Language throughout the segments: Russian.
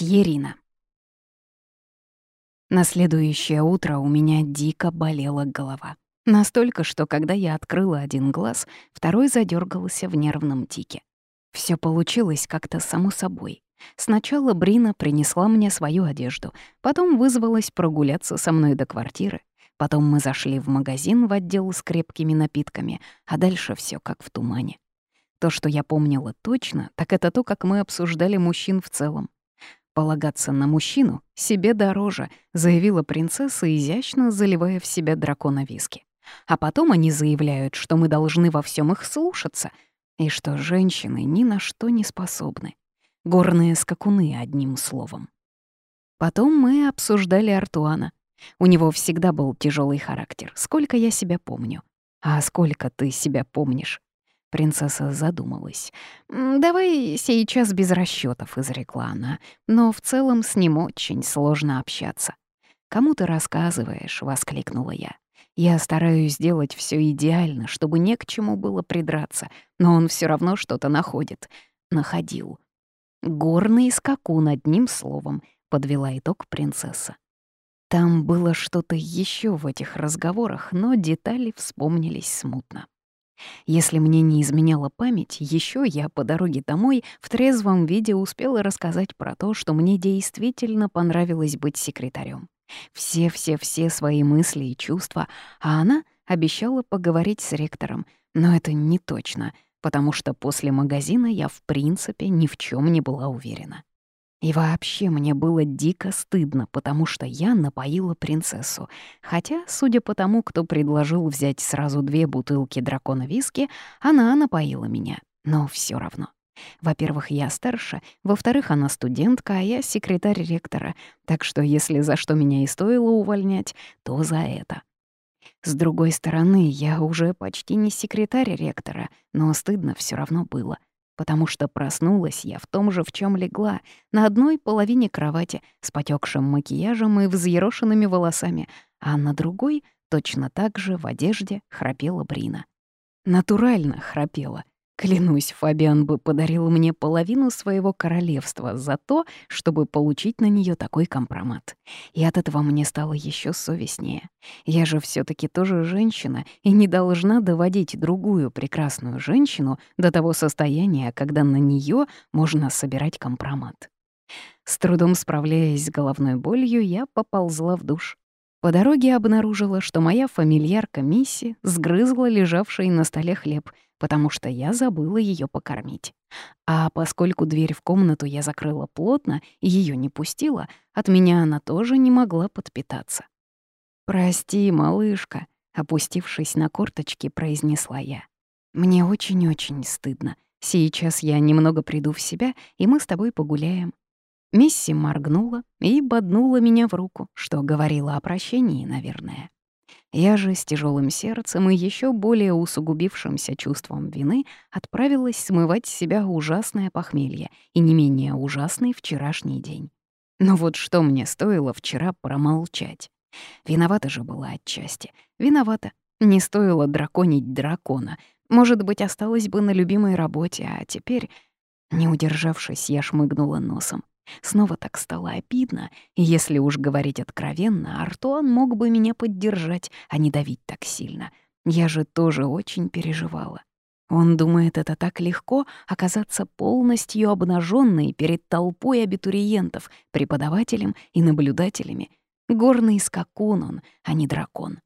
Тьерина. На следующее утро у меня дико болела голова. Настолько, что когда я открыла один глаз, второй задергался в нервном тике. Все получилось как-то само собой. Сначала Брина принесла мне свою одежду, потом вызвалась прогуляться со мной до квартиры, потом мы зашли в магазин в отдел с крепкими напитками, а дальше все как в тумане. То, что я помнила точно, так это то, как мы обсуждали мужчин в целом. Полагаться на мужчину себе дороже, заявила принцесса, изящно заливая в себя дракона виски. А потом они заявляют, что мы должны во всем их слушаться, и что женщины ни на что не способны. Горные скакуны, одним словом. Потом мы обсуждали Артуана. У него всегда был тяжелый характер, сколько я себя помню. А сколько ты себя помнишь? Принцесса задумалась. «Давай сейчас без расчетов, изрекла она. «Но в целом с ним очень сложно общаться». «Кому ты рассказываешь?» — воскликнула я. «Я стараюсь сделать все идеально, чтобы не к чему было придраться, но он все равно что-то находит. Находил». «Горный скакун, одним словом», — подвела итог принцесса. Там было что-то еще в этих разговорах, но детали вспомнились смутно. Если мне не изменяла память, еще я по дороге домой в трезвом виде успела рассказать про то, что мне действительно понравилось быть секретарем. Все-все-все свои мысли и чувства, а она обещала поговорить с ректором. Но это не точно, потому что после магазина я в принципе ни в чем не была уверена. И вообще мне было дико стыдно, потому что я напоила принцессу. Хотя, судя по тому, кто предложил взять сразу две бутылки дракона виски, она напоила меня. Но все равно. Во-первых, я старше, во-вторых, она студентка, а я секретарь ректора, так что если за что меня и стоило увольнять, то за это. С другой стороны, я уже почти не секретарь ректора, но стыдно все равно было — потому что проснулась я в том же, в чем легла, на одной половине кровати с потекшим макияжем и взъерошенными волосами, а на другой точно так же в одежде храпела Брина. Натурально храпела, Клянусь, Фабиан бы подарил мне половину своего королевства за то, чтобы получить на нее такой компромат. И от этого мне стало еще совестнее. Я же все таки тоже женщина и не должна доводить другую прекрасную женщину до того состояния, когда на нее можно собирать компромат. С трудом справляясь с головной болью, я поползла в душ. По дороге обнаружила, что моя фамильярка Мисси сгрызла лежавший на столе хлеб — потому что я забыла ее покормить. А поскольку дверь в комнату я закрыла плотно и ее не пустила, от меня она тоже не могла подпитаться. «Прости, малышка», — опустившись на корточки, произнесла я. «Мне очень-очень стыдно. Сейчас я немного приду в себя, и мы с тобой погуляем». Мисси моргнула и боднула меня в руку, что говорила о прощении, наверное. Я же с тяжелым сердцем и еще более усугубившимся чувством вины отправилась смывать с себя ужасное похмелье и не менее ужасный вчерашний день. Но вот что мне стоило вчера промолчать. Виновата же была отчасти. Виновата. Не стоило драконить дракона. Может быть, осталась бы на любимой работе, а теперь... Не удержавшись, я шмыгнула носом. Снова так стало обидно, и если уж говорить откровенно, Артуан мог бы меня поддержать, а не давить так сильно. Я же тоже очень переживала. Он думает, это так легко оказаться полностью обнаженной перед толпой абитуриентов, преподавателем и наблюдателями. Горный скакун он, а не дракон.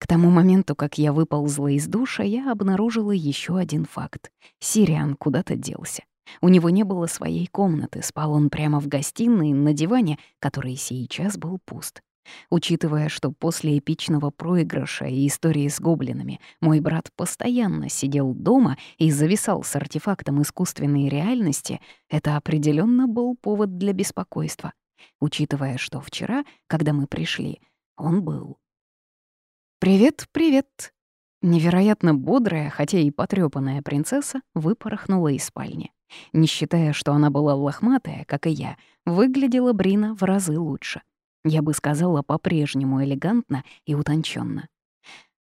К тому моменту, как я выползла из душа, я обнаружила еще один факт. Сириан куда-то делся. У него не было своей комнаты, спал он прямо в гостиной на диване, который сейчас был пуст. Учитывая, что после эпичного проигрыша и истории с гоблинами мой брат постоянно сидел дома и зависал с артефактом искусственной реальности, это определенно был повод для беспокойства. Учитывая, что вчера, когда мы пришли, он был. «Привет, привет!» Невероятно бодрая, хотя и потрёпанная принцесса выпорхнула из спальни. Не считая, что она была лохматая, как и я, выглядела Брина в разы лучше. Я бы сказала, по-прежнему элегантно и утонченно.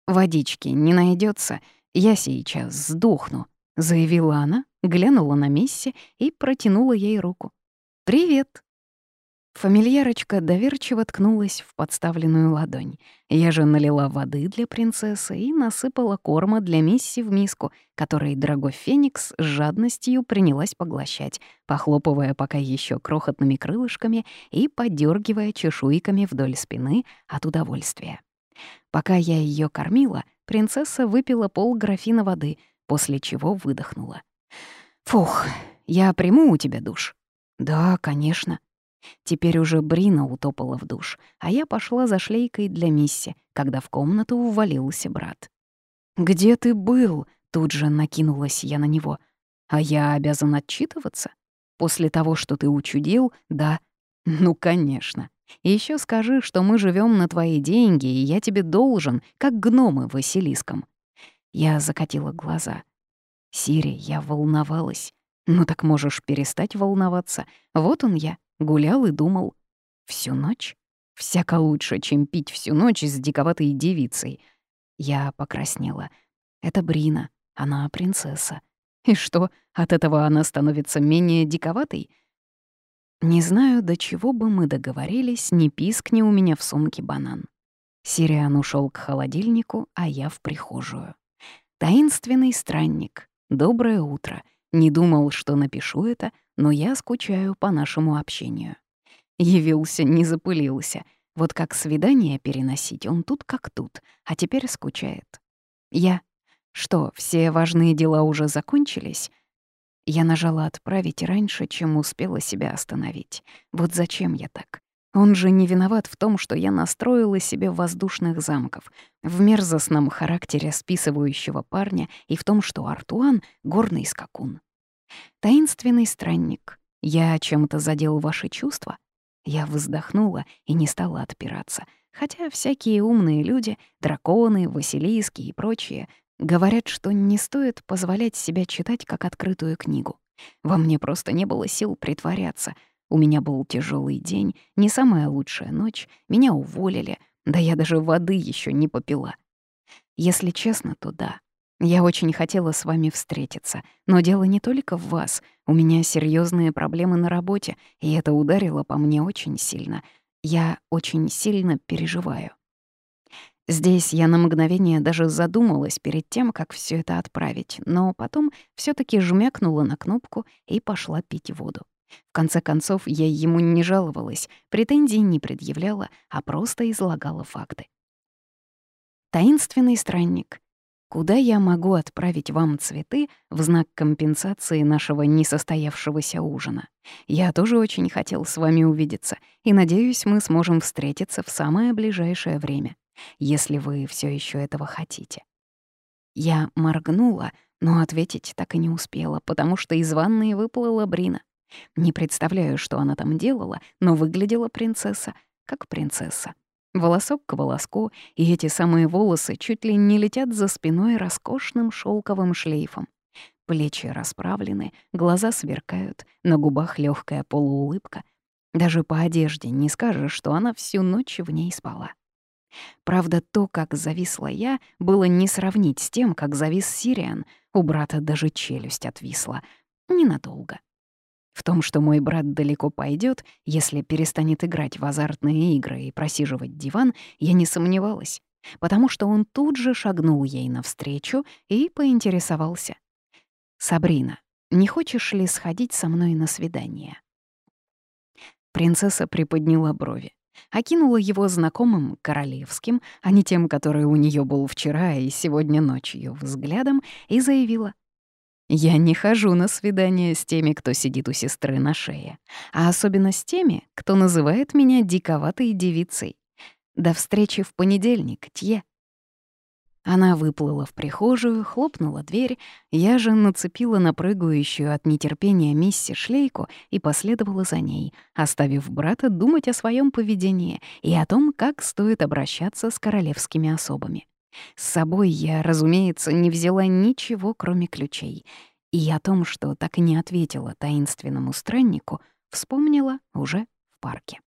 «Водички не найдется, я сейчас сдохну», — заявила она, глянула на Мисси и протянула ей руку. «Привет!» Фамильярочка доверчиво ткнулась в подставленную ладонь. Я же налила воды для принцессы и насыпала корма для Мисси в миску, который дорогой Феникс с жадностью принялась поглощать, похлопывая пока еще крохотными крылышками и подергивая чешуйками вдоль спины от удовольствия. Пока я ее кормила, принцесса выпила пол графина воды, после чего выдохнула. «Фух, я приму у тебя душ?» «Да, конечно». Теперь уже Брина утопала в душ, а я пошла за шлейкой для Мисси, когда в комнату увалился брат. «Где ты был?» — тут же накинулась я на него. «А я обязан отчитываться? После того, что ты учудил, да?» «Ну, конечно. Еще скажи, что мы живем на твои деньги, и я тебе должен, как гномы Василиском». Я закатила глаза. «Сири, я волновалась. Ну так можешь перестать волноваться. Вот он я, Гулял и думал. Всю ночь? Всяко лучше, чем пить всю ночь с диковатой девицей. Я покраснела. Это Брина, она принцесса. И что, от этого она становится менее диковатой? Не знаю, до чего бы мы договорились, не пискни у меня в сумке банан. Сириан ушел к холодильнику, а я в прихожую. Таинственный странник. Доброе утро. Не думал, что напишу это — но я скучаю по нашему общению. Явился, не запылился. Вот как свидание переносить, он тут как тут, а теперь скучает. Я... Что, все важные дела уже закончились? Я нажала «Отправить» раньше, чем успела себя остановить. Вот зачем я так? Он же не виноват в том, что я настроила себе воздушных замков, в мерзостном характере списывающего парня и в том, что Артуан — горный скакун. «Таинственный странник, я чем-то задел ваши чувства?» Я вздохнула и не стала отпираться, хотя всякие умные люди, драконы, василиски и прочие, говорят, что не стоит позволять себя читать как открытую книгу. Во мне просто не было сил притворяться. У меня был тяжелый день, не самая лучшая ночь, меня уволили, да я даже воды еще не попила. Если честно, то да, я очень хотела с вами встретиться, но дело не только в вас. У меня серьезные проблемы на работе, и это ударило по мне очень сильно. Я очень сильно переживаю. Здесь я на мгновение даже задумалась перед тем, как все это отправить, но потом все таки жмякнула на кнопку и пошла пить воду. В конце концов, я ему не жаловалась, претензий не предъявляла, а просто излагала факты. Таинственный странник — Куда я могу отправить вам цветы в знак компенсации нашего несостоявшегося ужина? Я тоже очень хотел с вами увидеться, и надеюсь, мы сможем встретиться в самое ближайшее время, если вы все еще этого хотите. Я моргнула, но ответить так и не успела, потому что из ванной выплыла Брина. Не представляю, что она там делала, но выглядела принцесса как принцесса. Волосок к волоску, и эти самые волосы чуть ли не летят за спиной роскошным шелковым шлейфом. Плечи расправлены, глаза сверкают, на губах легкая полуулыбка. Даже по одежде не скажешь, что она всю ночь в ней спала. Правда, то, как зависла я, было не сравнить с тем, как завис Сириан. У брата даже челюсть отвисла. Ненадолго. В том, что мой брат далеко пойдет, если перестанет играть в азартные игры и просиживать диван, я не сомневалась, потому что он тут же шагнул ей навстречу и поинтересовался. «Сабрина, не хочешь ли сходить со мной на свидание?» Принцесса приподняла брови, окинула его знакомым королевским, а не тем, который у нее был вчера и сегодня ночью, взглядом, и заявила — я не хожу на свидания с теми, кто сидит у сестры на шее, а особенно с теми, кто называет меня диковатой девицей. До встречи в понедельник, Тье. Она выплыла в прихожую, хлопнула дверь, я же нацепила на прыгающую от нетерпения мисси шлейку и последовала за ней, оставив брата думать о своем поведении и о том, как стоит обращаться с королевскими особами. С собой я, разумеется, не взяла ничего, кроме ключей. И о том, что так и не ответила таинственному страннику, вспомнила уже в парке.